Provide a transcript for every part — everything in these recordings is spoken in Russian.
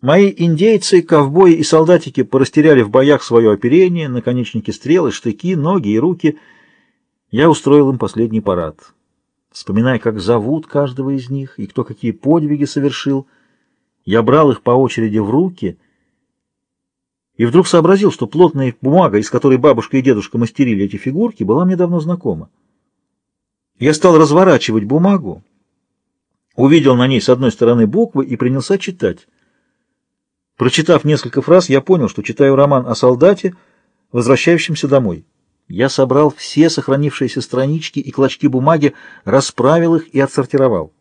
Мои индейцы, ковбои и солдатики порастеряли в боях свое оперение, наконечники стрелы, штыки, ноги и руки. Я устроил им последний парад. Вспоминая, как зовут каждого из них и кто какие подвиги совершил, я брал их по очереди в руки и вдруг сообразил, что плотная бумага, из которой бабушка и дедушка мастерили эти фигурки, была мне давно знакома. Я стал разворачивать бумагу, увидел на ней с одной стороны буквы и принялся читать. Прочитав несколько фраз, я понял, что читаю роман о солдате, возвращающемся домой. Я собрал все сохранившиеся странички и клочки бумаги, расправил их и отсортировал.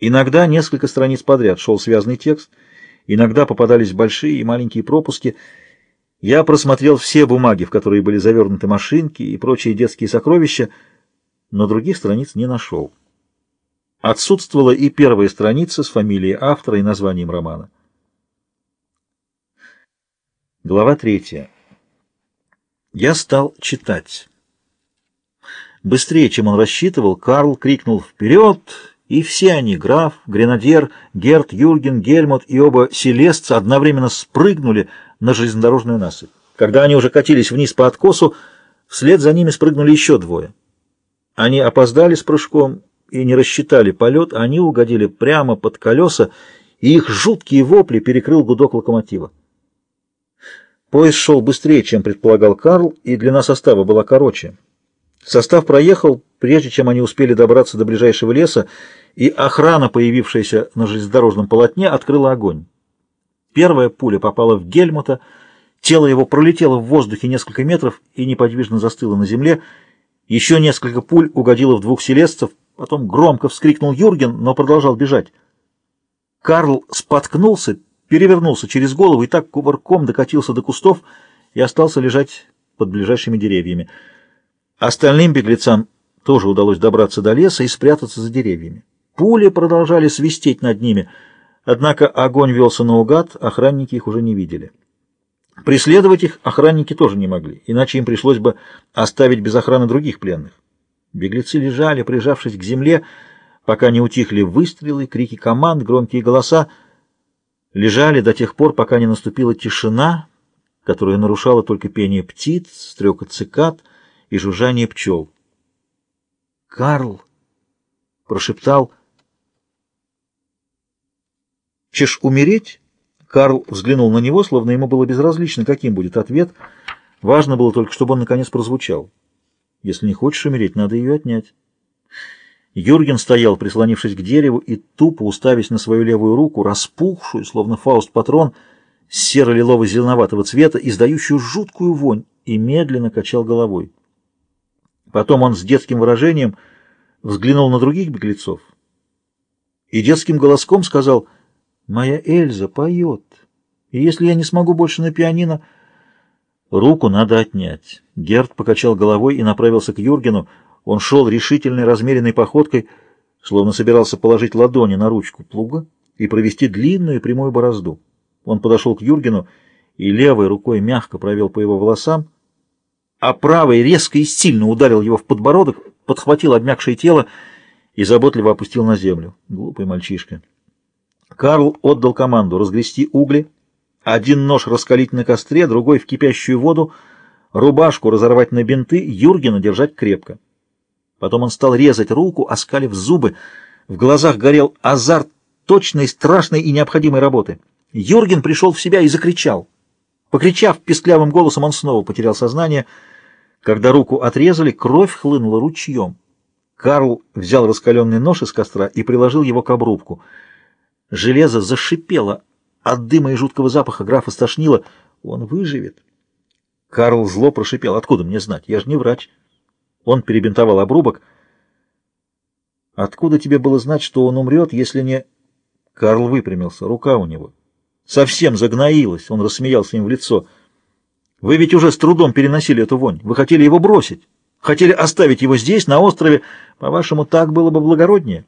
Иногда несколько страниц подряд шел связанный текст, иногда попадались большие и маленькие пропуски. Я просмотрел все бумаги, в которые были завернуты машинки и прочие детские сокровища, но других страниц не нашел. Отсутствовала и первая страница с фамилией автора и названием романа. Глава третья. Я стал читать. Быстрее, чем он рассчитывал, Карл крикнул «Вперед!» И все они, граф, гренадер, Герт, Юрген, Гельмут и оба селестца одновременно спрыгнули на железнодорожную насыпь. Когда они уже катились вниз по откосу, вслед за ними спрыгнули еще двое. Они опоздали с прыжком и не рассчитали полет, они угодили прямо под колеса, и их жуткие вопли перекрыл гудок локомотива. Поезд шел быстрее, чем предполагал Карл, и длина состава была короче. Состав проехал, прежде чем они успели добраться до ближайшего леса, и охрана, появившаяся на железнодорожном полотне, открыла огонь. Первая пуля попала в Гельмута, тело его пролетело в воздухе несколько метров и неподвижно застыло на земле. Еще несколько пуль угодило в двух селестцев, потом громко вскрикнул Юрген, но продолжал бежать. Карл споткнулся, перевернулся через голову и так кувырком докатился до кустов и остался лежать под ближайшими деревьями. Остальным беглецам тоже удалось добраться до леса и спрятаться за деревьями. Пули продолжали свистеть над ними, однако огонь велся наугад, охранники их уже не видели. Преследовать их охранники тоже не могли, иначе им пришлось бы оставить без охраны других пленных. Беглецы лежали, прижавшись к земле, пока не утихли выстрелы, крики команд, громкие голоса, лежали до тех пор, пока не наступила тишина, которую нарушало только пение птиц, стрекот цикад и жужжание пчел. «Карл!» — прошептал. «Чешь умереть?» Карл взглянул на него, словно ему было безразлично, каким будет ответ. Важно было только, чтобы он наконец прозвучал. «Если не хочешь умереть, надо ее отнять». Юрген стоял, прислонившись к дереву, и тупо уставясь на свою левую руку, распухшую, словно фауст-патрон, серо-лилово-зеленоватого цвета, издающую жуткую вонь, и медленно качал головой. Потом он с детским выражением взглянул на других беглецов и детским голоском сказал «Моя Эльза поет, и если я не смогу больше на пианино...» «Руку надо отнять». Герд покачал головой и направился к Юргену, он шел решительной, размеренной походкой, словно собирался положить ладони на ручку плуга и провести длинную прямую борозду. Он подошел к Юргену и левой рукой мягко провел по его волосам, а правой резко и сильно ударил его в подбородок, подхватил обмякшее тело и заботливо опустил на землю. Глупый мальчишка. Карл отдал команду разгрести угли, один нож раскалить на костре, другой в кипящую воду, рубашку разорвать на бинты, Юргена держать крепко. Потом он стал резать руку, оскалив зубы. В глазах горел азарт точной, страшной и необходимой работы. Юрген пришел в себя и закричал. Покричав песклявым голосом, он снова потерял сознание. Когда руку отрезали, кровь хлынула ручьем. Карл взял раскаленный нож из костра и приложил его к обрубку. Железо зашипело. От дыма и жуткого запаха графа стошнило. Он выживет. Карл зло прошипел. «Откуда мне знать? Я же не врач». Он перебинтовал обрубок. «Откуда тебе было знать, что он умрет, если не...» Карл выпрямился, рука у него. Совсем загноилась, он рассмеялся им в лицо. «Вы ведь уже с трудом переносили эту вонь. Вы хотели его бросить. Хотели оставить его здесь, на острове. По-вашему, так было бы благороднее?»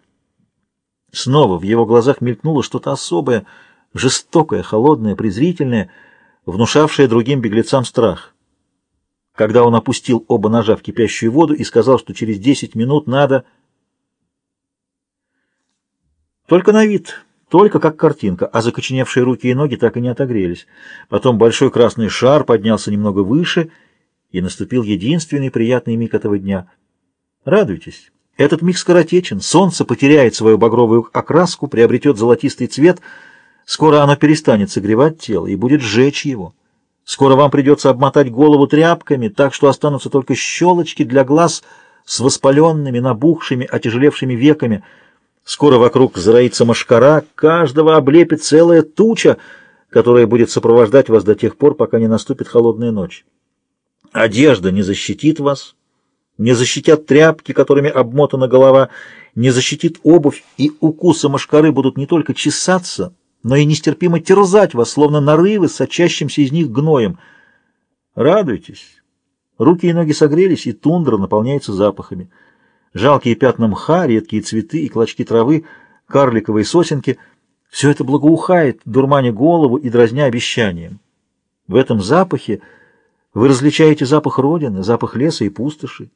Снова в его глазах мелькнуло что-то особое, жестокое, холодное, презрительное, внушавшее другим беглецам страх когда он опустил оба ножа в кипящую воду и сказал, что через десять минут надо... Только на вид только как картинка, а закоченевшие руки и ноги так и не отогрелись. Потом большой красный шар поднялся немного выше, и наступил единственный приятный миг этого дня. Радуйтесь. Этот миг скоротечен. Солнце потеряет свою багровую окраску, приобретет золотистый цвет. Скоро оно перестанет согревать тело и будет сжечь его. Скоро вам придется обмотать голову тряпками, так что останутся только щелочки для глаз с воспаленными, набухшими, отяжелевшими веками. Скоро вокруг зароится машкара, каждого облепит целая туча, которая будет сопровождать вас до тех пор, пока не наступит холодная ночь. Одежда не защитит вас, не защитят тряпки, которыми обмотана голова, не защитит обувь, и укусы машкары будут не только чесаться, но и нестерпимо терзать вас, словно нарывы, сочащимся из них гноем. Радуйтесь. Руки и ноги согрелись, и тундра наполняется запахами. Жалкие пятна мха, редкие цветы и клочки травы, карликовые сосенки — все это благоухает, дурманя голову и дразня обещанием. В этом запахе вы различаете запах родины, запах леса и пустоши,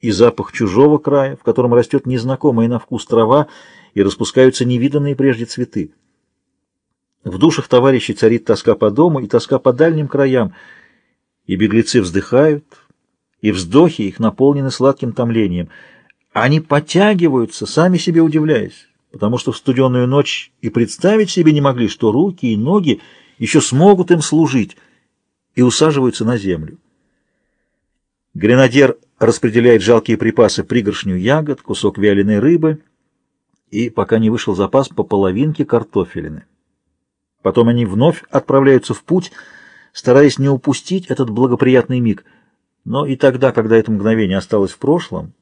и запах чужого края, в котором растет незнакомая на вкус трава и распускаются невиданные прежде цветы. В душах товарищей царит тоска по дому и тоска по дальним краям, и беглецы вздыхают, и вздохи их наполнены сладким томлением. Они подтягиваются, сами себе удивляясь, потому что в студеную ночь и представить себе не могли, что руки и ноги еще смогут им служить, и усаживаются на землю. Гренадер распределяет жалкие припасы пригоршню ягод, кусок вяленой рыбы и, пока не вышел запас, по половинке картофелины. Потом они вновь отправляются в путь, стараясь не упустить этот благоприятный миг. Но и тогда, когда это мгновение осталось в прошлом,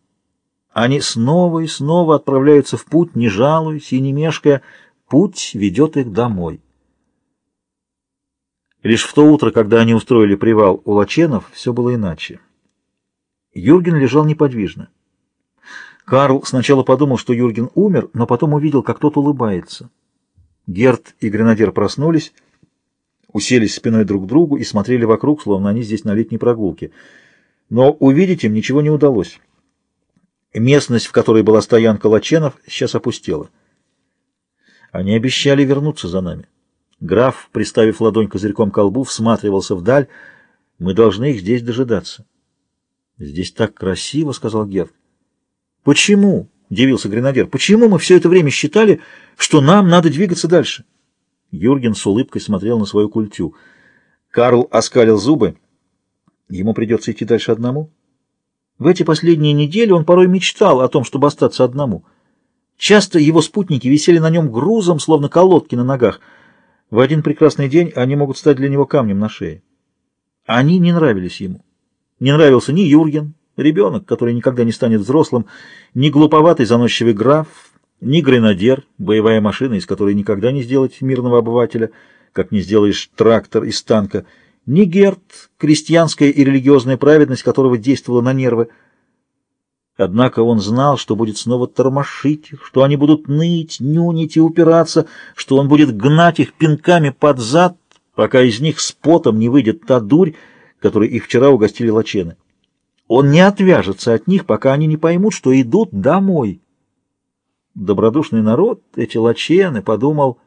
они снова и снова отправляются в путь, не жалуясь и не мешкая. Путь ведет их домой. Лишь в то утро, когда они устроили привал у Лаченов, все было иначе. Юрген лежал неподвижно. Карл сначала подумал, что Юрген умер, но потом увидел, как тот улыбается. Герт и Гренадер проснулись, уселись спиной друг к другу и смотрели вокруг, словно они здесь на летней прогулке. Но увидеть им ничего не удалось. Местность, в которой была стоянка Лаченов, сейчас опустела. Они обещали вернуться за нами. Граф, приставив ладонь козырьком к колбу, всматривался вдаль. Мы должны их здесь дожидаться. — Здесь так красиво, — сказал Герт. — Почему? — удивился гренадер. — Почему мы все это время считали, что нам надо двигаться дальше? Юрген с улыбкой смотрел на свою культю. Карл оскалил зубы. Ему придется идти дальше одному. В эти последние недели он порой мечтал о том, чтобы остаться одному. Часто его спутники висели на нем грузом, словно колодки на ногах. В один прекрасный день они могут стать для него камнем на шее. Они не нравились ему. Не нравился ни Юрген, ребенок, который никогда не станет взрослым, ни глуповатый заносчивый граф, ни гренадер, боевая машина, из которой никогда не сделать мирного обывателя, как не сделаешь трактор из танка, ни Герт, крестьянская и религиозная праведность которого действовала на нервы. Однако он знал, что будет снова тормошить их, что они будут ныть, нюнить и упираться, что он будет гнать их пинками под зад, пока из них с потом не выйдет та дурь, которой их вчера угостили лачены. Он не отвяжется от них, пока они не поймут, что идут домой. Добродушный народ, эти лачены, подумал,